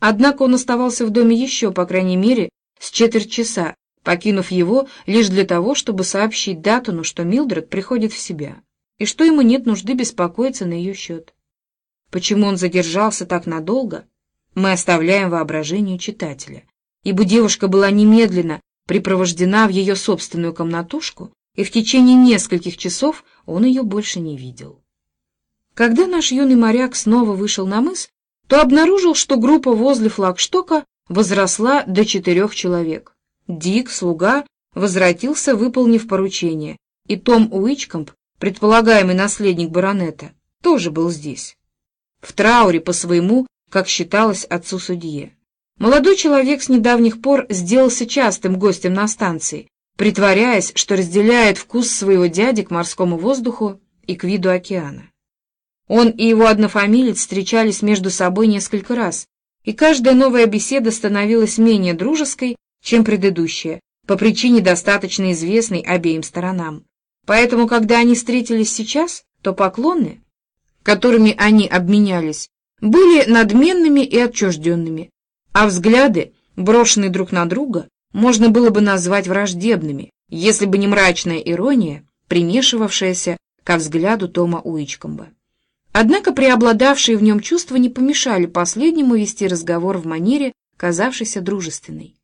Однако он оставался в доме еще, по крайней мере, с четверть часа, покинув его лишь для того, чтобы сообщить Датону, что Милдред приходит в себя, и что ему нет нужды беспокоиться на ее счет. Почему он задержался так надолго, мы оставляем воображению читателя, ибо девушка была немедленно припровождена в ее собственную комнатушку, и в течение нескольких часов он ее больше не видел. Когда наш юный моряк снова вышел на мыс, то обнаружил, что группа возле флагштока возросла до четырех человек. Дик, слуга, возвратился, выполнив поручение, и Том Уичкомп, предполагаемый наследник баронета, тоже был здесь. В трауре по своему, как считалось, отцу-судье. Молодой человек с недавних пор сделался частым гостем на станции, притворяясь, что разделяет вкус своего дяди к морскому воздуху и к виду океана. Он и его однофамилец встречались между собой несколько раз, и каждая новая беседа становилась менее дружеской, чем предыдущая, по причине достаточно известной обеим сторонам. Поэтому, когда они встретились сейчас, то поклоны, которыми они обменялись, были надменными и отчужденными, а взгляды, брошенные друг на друга, можно было бы назвать враждебными, если бы не мрачная ирония, примешивавшаяся ко взгляду Тома Уичкомба. Однако преобладавшие в нем чувства не помешали последнему вести разговор в манере, казавшейся дружественной.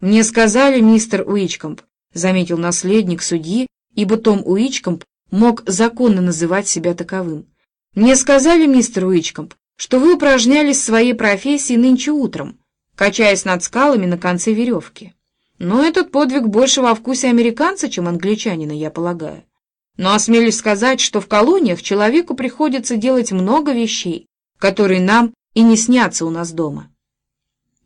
«Мне сказали, мистер Уичкомп», — заметил наследник судьи, ибо Том Уичкомп мог законно называть себя таковым. «Мне сказали, мистер Уичкомп, что вы упражнялись в своей профессии нынче утром, качаясь над скалами на конце веревки. Но этот подвиг больше во вкусе американца, чем англичанина, я полагаю. Но осмелюсь сказать, что в колониях человеку приходится делать много вещей, которые нам и не снятся у нас дома.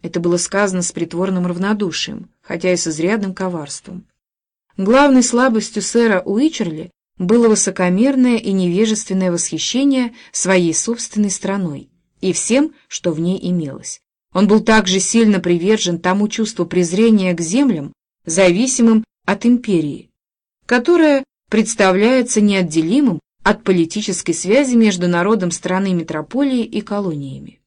Это было сказано с притворным равнодушием, хотя и с изрядным коварством. Главной слабостью сэра Уичерли было высокомерное и невежественное восхищение своей собственной страной и всем, что в ней имелось. Он был также сильно привержен тому чувству презрения к землям, зависимым от империи, которое представляется неотделимым от политической связи между народом страны метрополии и колониями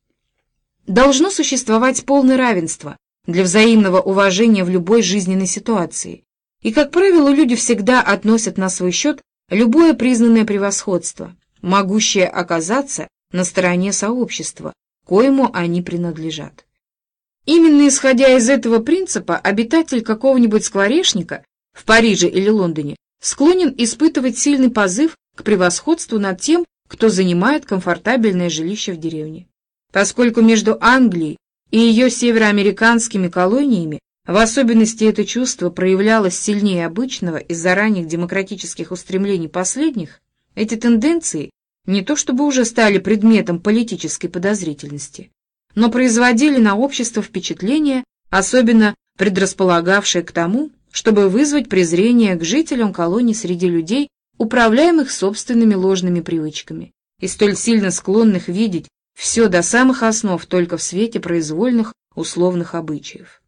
должно существовать полное равенство для взаимного уважения в любой жизненной ситуации. И, как правило, люди всегда относят на свой счет любое признанное превосходство, могущее оказаться на стороне сообщества, коему они принадлежат. Именно исходя из этого принципа, обитатель какого-нибудь скворечника в Париже или Лондоне склонен испытывать сильный позыв к превосходству над тем, кто занимает комфортабельное жилище в деревне. Поскольку между Англией и ее североамериканскими колониями в особенности это чувство проявлялось сильнее обычного из-за ранних демократических устремлений последних, эти тенденции не то чтобы уже стали предметом политической подозрительности, но производили на общество впечатление, особенно предрасполагавшее к тому, чтобы вызвать презрение к жителям колоний среди людей, управляемых собственными ложными привычками, и столь сильно склонных видеть все до самых основ только в свете произвольных условных обычаев.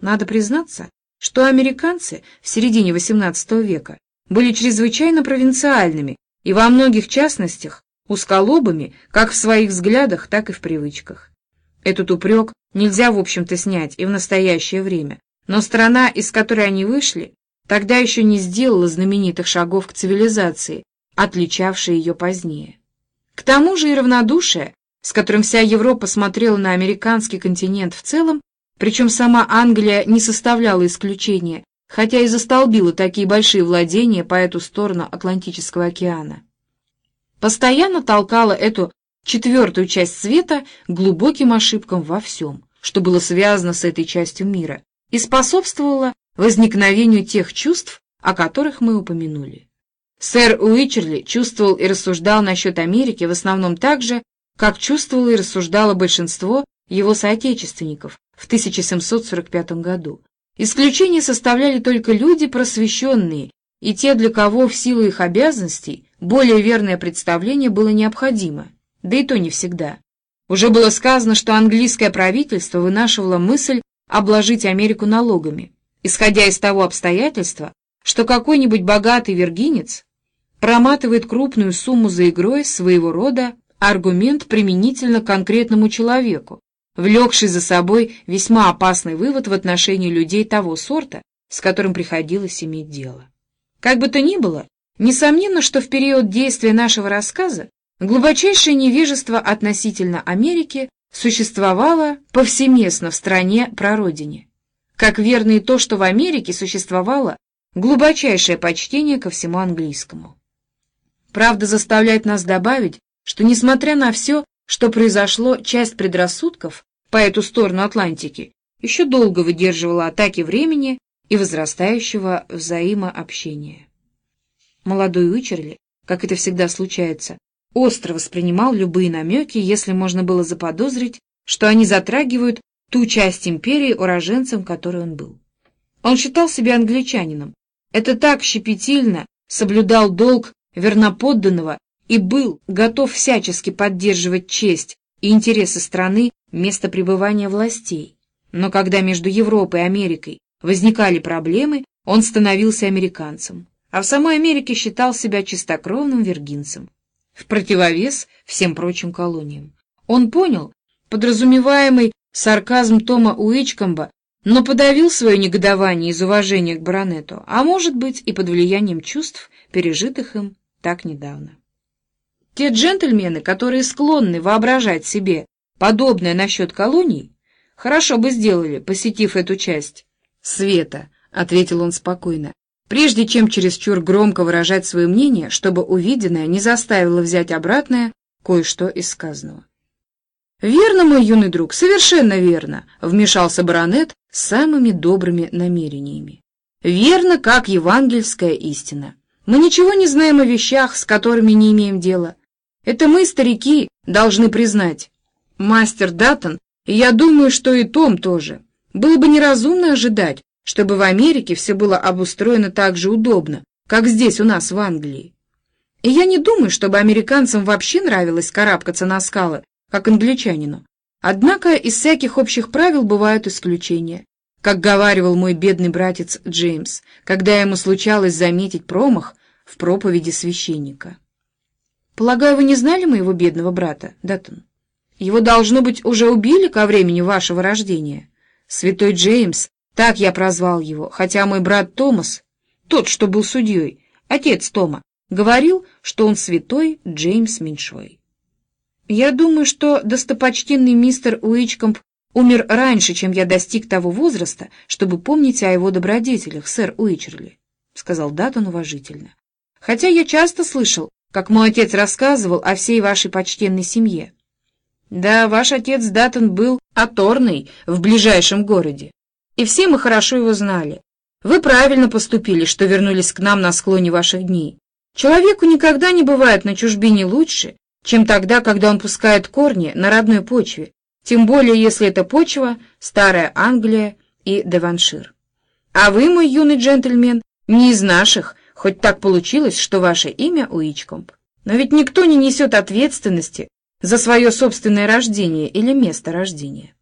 Надо признаться, что американцы в середине XVIII века были чрезвычайно провинциальными и во многих частностях узколобыми как в своих взглядах, так и в привычках. Этот упрек нельзя, в общем-то, снять и в настоящее время, но страна, из которой они вышли, тогда еще не сделала знаменитых шагов к цивилизации, отличавшей ее позднее. К тому же и равнодушие, с которым вся Европа смотрела на американский континент в целом, причем сама Англия не составляла исключения, хотя и застолбила такие большие владения по эту сторону Атлантического океана. Постоянно толкала эту четвертую часть света глубоким ошибкам во всем, что было связано с этой частью мира, и способствовало возникновению тех чувств, о которых мы упомянули. Сэр Уичерли чувствовал и рассуждал насчет Америки в основном так же, как чувствовало и рассуждало большинство его соотечественников в 1745 году. Исключение составляли только люди просвещенные и те, для кого в силу их обязанностей более верное представление было необходимо, да и то не всегда. Уже было сказано, что английское правительство вынашивало мысль обложить Америку налогами, исходя из того обстоятельства, что какой-нибудь богатый виргинец проматывает крупную сумму за игрой своего рода аргумент применительно конкретному человеку, влекший за собой весьма опасный вывод в отношении людей того сорта, с которым приходилось иметь дело. Как бы то ни было, несомненно, что в период действия нашего рассказа глубочайшее невежество относительно Америки существовало повсеместно в стране прародине, как верно и то, что в Америке существовало глубочайшее почтение ко всему английскому. Правда заставляет нас добавить, что, несмотря на все, что произошло, часть предрассудков по эту сторону Атлантики еще долго выдерживала атаки времени и возрастающего взаимообщения. Молодой Уичерли, как это всегда случается, остро воспринимал любые намеки, если можно было заподозрить, что они затрагивают ту часть империи, уроженцем которой он был. Он считал себя англичанином. Это так щепетильно соблюдал долг верноподданного и был готов всячески поддерживать честь и интересы страны место пребывания властей. Но когда между Европой и Америкой возникали проблемы, он становился американцем, а в самой Америке считал себя чистокровным виргинцем, в противовес всем прочим колониям. Он понял подразумеваемый сарказм Тома Уичкомба, но подавил свое негодование из уважения к баронету, а может быть и под влиянием чувств, пережитых им так недавно. Те джентльмены, которые склонны воображать себе подобное насчет колоний, хорошо бы сделали, посетив эту часть света, — ответил он спокойно, прежде чем чересчур громко выражать свое мнение, чтобы увиденное не заставило взять обратное кое-что из сказанного. «Верно, мой юный друг, совершенно верно», — вмешался баронет с самыми добрыми намерениями. «Верно, как евангельская истина. Мы ничего не знаем о вещах, с которыми не имеем дела. Это мы, старики, должны признать. Мастер Даттон, и я думаю, что и Том тоже. Было бы неразумно ожидать, чтобы в Америке все было обустроено так же удобно, как здесь у нас в Англии. И я не думаю, чтобы американцам вообще нравилось карабкаться на скалы, как англичанину. Однако из всяких общих правил бывают исключения как говаривал мой бедный братец Джеймс, когда ему случалось заметить промах в проповеди священника. «Полагаю, вы не знали моего бедного брата, Даттон? Его, должно быть, уже убили ко времени вашего рождения. Святой Джеймс, так я прозвал его, хотя мой брат Томас, тот, что был судьей, отец Тома, говорил, что он святой Джеймс Меньшой. Я думаю, что достопочтенный мистер Уичкомп умер раньше, чем я достиг того возраста, чтобы помнить о его добродетелях, сэр Уичерли», — сказал Даттон уважительно. «Хотя я часто слышал, как мой отец рассказывал о всей вашей почтенной семье. Да, ваш отец Даттон был оторный в ближайшем городе, и все мы хорошо его знали. Вы правильно поступили, что вернулись к нам на склоне ваших дней. Человеку никогда не бывает на чужбине лучше, чем тогда, когда он пускает корни на родной почве, тем более если это почва Старая Англия и Деваншир. А вы, мой юный джентльмен, не из наших, хоть так получилось, что ваше имя Уичкомп. Но ведь никто не несет ответственности за свое собственное рождение или место рождения.